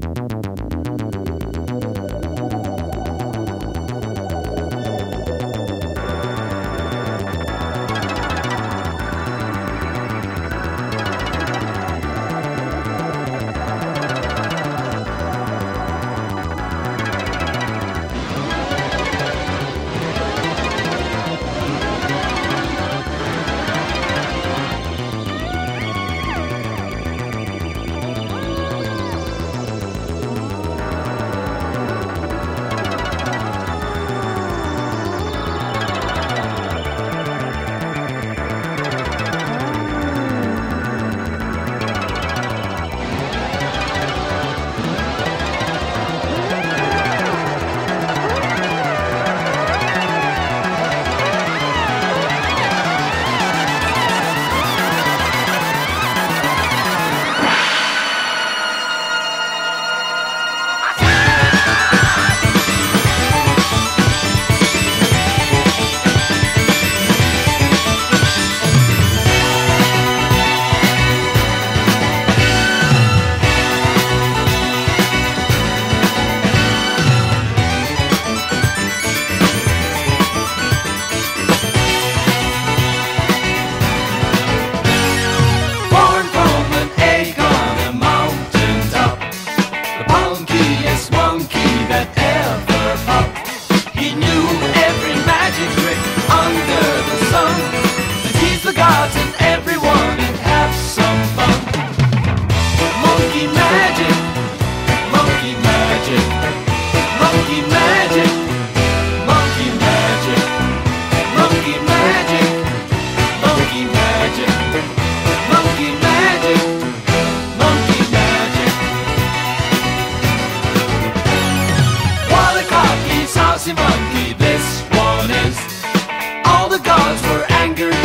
Bye. monkey, this one is. All the gods were angered.